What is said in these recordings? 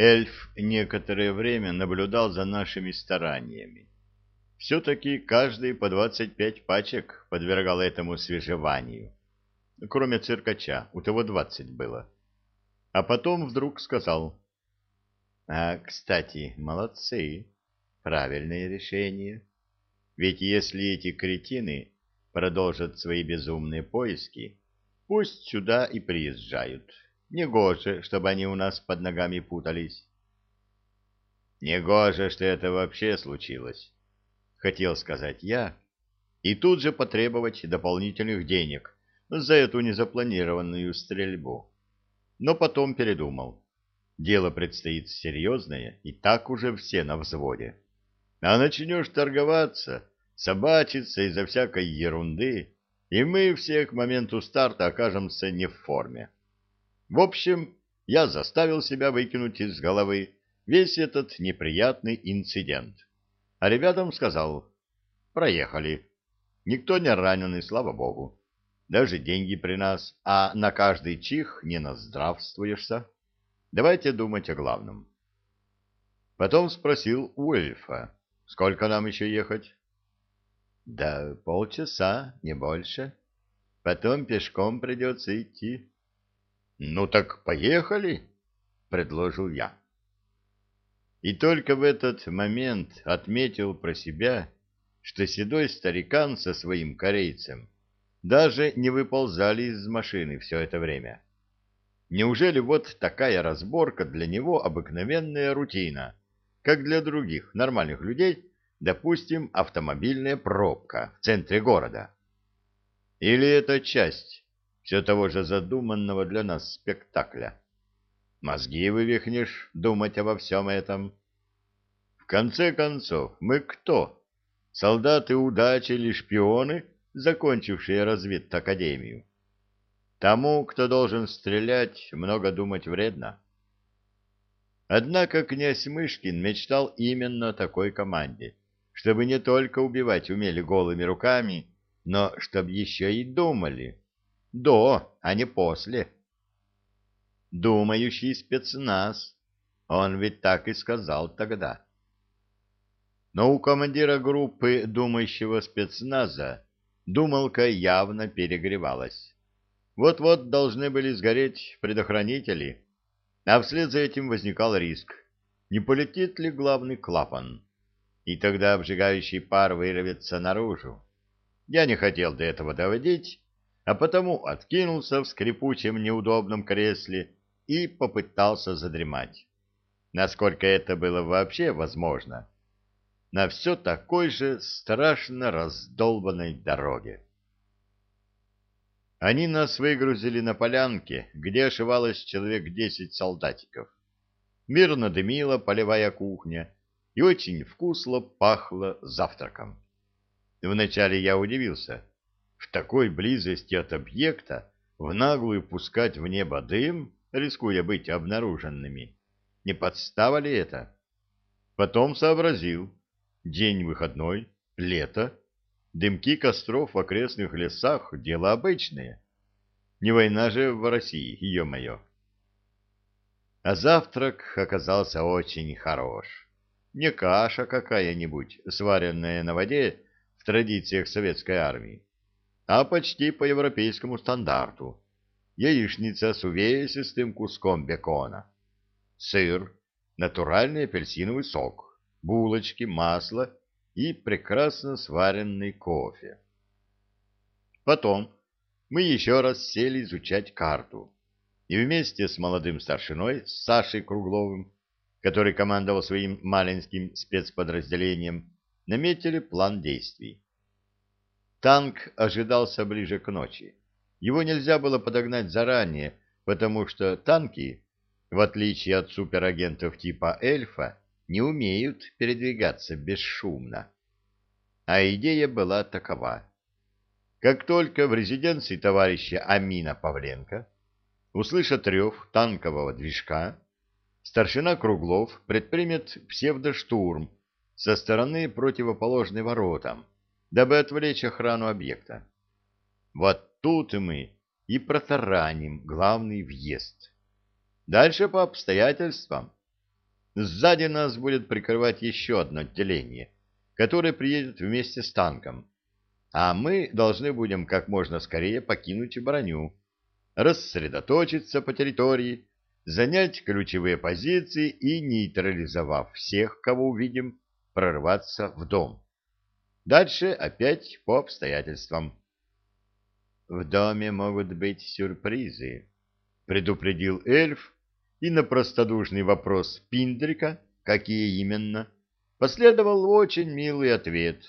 Эльф некоторое время наблюдал за нашими стараниями. Все-таки каждый по двадцать пять пачек подвергал этому свежеванию. Кроме циркача, у того двадцать было. А потом вдруг сказал. А, кстати, молодцы. Правильное решение. Ведь если эти кретины продолжат свои безумные поиски, пусть сюда и приезжают. Негоже, чтобы они у нас под ногами путались. Негоже, что это вообще случилось, хотел сказать я, и тут же потребовать дополнительных денег за эту незапланированную стрельбу. Но потом передумал. Дело предстоит серьезное, и так уже все на взводе. А начнешь торговаться, собачиться из-за всякой ерунды, и мы все к моменту старта окажемся не в форме. В общем, я заставил себя выкинуть из головы весь этот неприятный инцидент. А ребятам сказал, проехали. Никто не раненый, слава богу. Даже деньги при нас, а на каждый чих не наздравствуешься. Давайте думать о главном. Потом спросил у эльфа, сколько нам еще ехать? Да полчаса, не больше. Потом пешком придется идти. «Ну так поехали», — предложил я. И только в этот момент отметил про себя, что седой старикан со своим корейцем даже не выползали из машины все это время. Неужели вот такая разборка для него обыкновенная рутина, как для других нормальных людей, допустим, автомобильная пробка в центре города? Или это часть все того же задуманного для нас спектакля. Мозги вывихнешь думать обо всем этом. В конце концов, мы кто? Солдаты удачи или шпионы, закончившие разведакадемию? Тому, кто должен стрелять, много думать вредно. Однако князь Мышкин мечтал именно о такой команде, чтобы не только убивать умели голыми руками, но чтобы еще и думали. До, а не после. Думающий спецназ. Он ведь так и сказал тогда. Но у командира группы думающего спецназа думалка явно перегревалась. Вот-вот должны были сгореть предохранители, а вслед за этим возникал риск, не полетит ли главный клапан, и тогда обжигающий пар вырвется наружу. Я не хотел до этого доводить, а потому откинулся в скрипучем неудобном кресле и попытался задремать. Насколько это было вообще возможно. На все такой же страшно раздолбанной дороге. Они нас выгрузили на полянке, где ошивалось человек десять солдатиков. Мирно дымила полевая кухня и очень вкусно пахло завтраком. Вначале я удивился — в такой близости от объекта в наглую пускать в небо дым, рискуя быть обнаруженными. Не подстава ли это? Потом сообразил. День выходной, лето, дымки костров в окрестных лесах — дело обычное. Не война же в России, ее-мое. А завтрак оказался очень хорош. Не каша какая-нибудь, сваренная на воде в традициях советской армии, а почти по европейскому стандарту. Яичница с увесистым куском бекона, сыр, натуральный апельсиновый сок, булочки, масло и прекрасно сваренный кофе. Потом мы еще раз сели изучать карту, и вместе с молодым старшиной, Сашей Кругловым, который командовал своим маленьким спецподразделением, наметили план действий. Танк ожидался ближе к ночи. Его нельзя было подогнать заранее, потому что танки, в отличие от суперагентов типа «Эльфа», не умеют передвигаться бесшумно. А идея была такова. Как только в резиденции товарища Амина Павленко услышат рев танкового движка, старшина Круглов предпримет псевдоштурм со стороны противоположной воротам, дабы отвлечь охрану объекта. Вот тут мы и протараним главный въезд. Дальше по обстоятельствам. Сзади нас будет прикрывать еще одно отделение, которое приедет вместе с танком, а мы должны будем как можно скорее покинуть броню, рассредоточиться по территории, занять ключевые позиции и, нейтрализовав всех, кого увидим, прорваться в дом. Дальше опять по обстоятельствам. В доме могут быть сюрпризы, предупредил эльф, и на простодушный вопрос Пиндрика, какие именно, последовал очень милый ответ.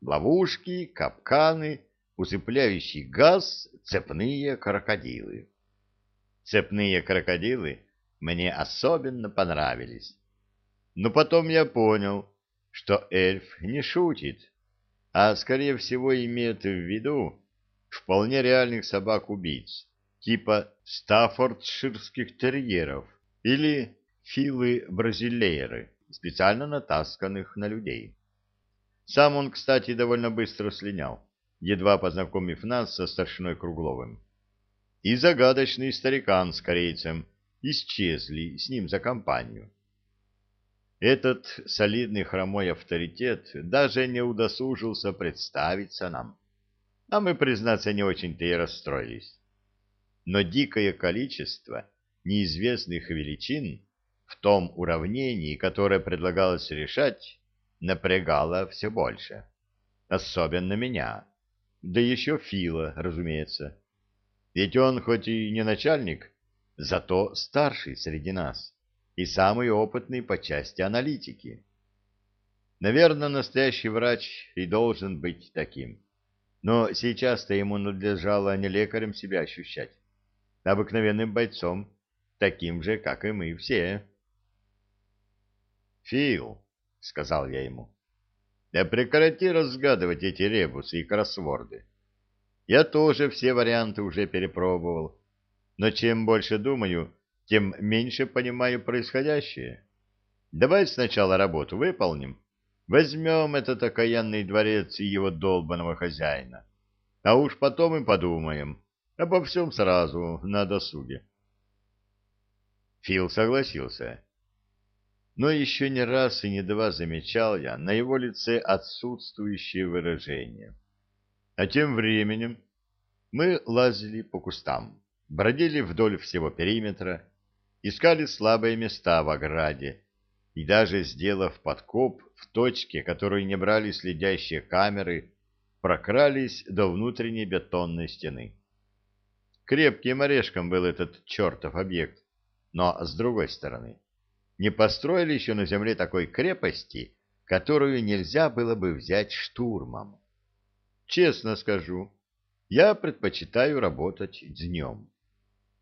Ловушки, капканы, усыпляющий газ, цепные крокодилы. Цепные крокодилы мне особенно понравились. Но потом я понял, что эльф не шутит, а, скорее всего, имеет в виду вполне реальных собак-убийц, типа стаффордширских терьеров или филы-бразилейры, специально натасканных на людей. Сам он, кстати, довольно быстро слинял, едва познакомив нас со старшиной Кругловым. И загадочный старикан с корейцем исчезли с ним за компанию. Этот солидный хромой авторитет даже не удосужился представиться нам. А мы, признаться, не очень-то и расстроились. Но дикое количество неизвестных величин в том уравнении, которое предлагалось решать, напрягало все больше. Особенно меня. Да еще Фила, разумеется. Ведь он хоть и не начальник, зато старший среди нас и самый опытный по части аналитики. Наверное, настоящий врач и должен быть таким. Но сейчас-то ему надлежало не лекарем себя ощущать, а обыкновенным бойцом, таким же, как и мы все. «Фил», — сказал я ему, — «да прекрати разгадывать эти ребусы и кроссворды. Я тоже все варианты уже перепробовал, но чем больше думаю, тем меньше понимаю происходящее. Давай сначала работу выполним. Возьмем этот окаянный дворец и его долбанного хозяина. А уж потом и подумаем. Обо всем сразу, на досуге. Фил согласился. Но еще не раз и не два замечал я на его лице отсутствующее выражение. А тем временем мы лазили по кустам, бродили вдоль всего периметра, искали слабые места в ограде и даже, сделав подкоп в точке, которую не брали следящие камеры, прокрались до внутренней бетонной стены. Крепким орешком был этот чертов объект, но, с другой стороны, не построили еще на земле такой крепости, которую нельзя было бы взять штурмом. Честно скажу, я предпочитаю работать днем.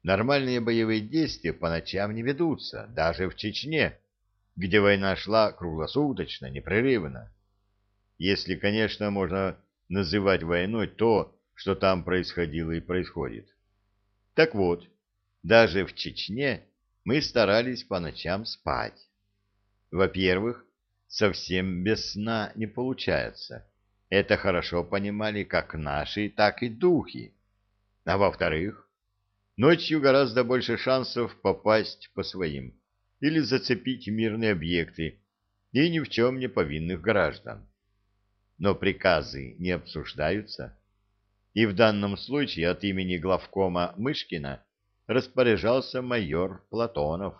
Нормальные боевые действия по ночам не ведутся, даже в Чечне, где война шла круглосуточно, непрерывно. Если, конечно, можно называть войной то, что там происходило и происходит. Так вот, даже в Чечне мы старались по ночам спать. Во-первых, совсем без сна не получается. Это хорошо понимали как наши, так и духи. А во-вторых, Ночью гораздо больше шансов попасть по своим или зацепить мирные объекты и ни в чем не повинных граждан. Но приказы не обсуждаются, и в данном случае от имени главкома Мышкина распоряжался майор Платонов.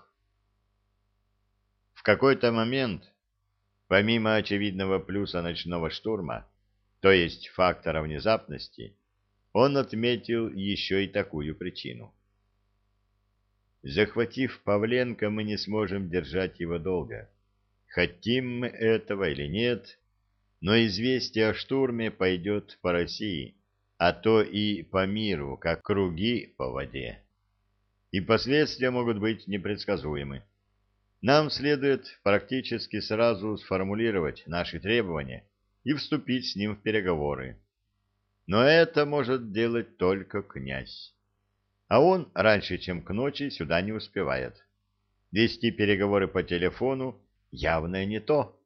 В какой-то момент, помимо очевидного плюса ночного штурма, то есть фактора внезапности, он отметил еще и такую причину. Захватив Павленко, мы не сможем держать его долго. Хотим мы этого или нет, но известие о штурме пойдет по России, а то и по миру, как круги по воде. И последствия могут быть непредсказуемы. Нам следует практически сразу сформулировать наши требования и вступить с ним в переговоры. Но это может делать только князь. А он раньше, чем к ночи, сюда не успевает. Вести переговоры по телефону явно не то.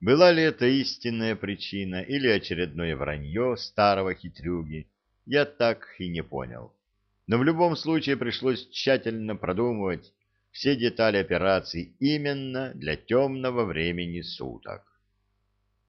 Была ли это истинная причина или очередное вранье старого хитрюги, я так и не понял. Но в любом случае пришлось тщательно продумывать, все детали операции именно для темного времени суток.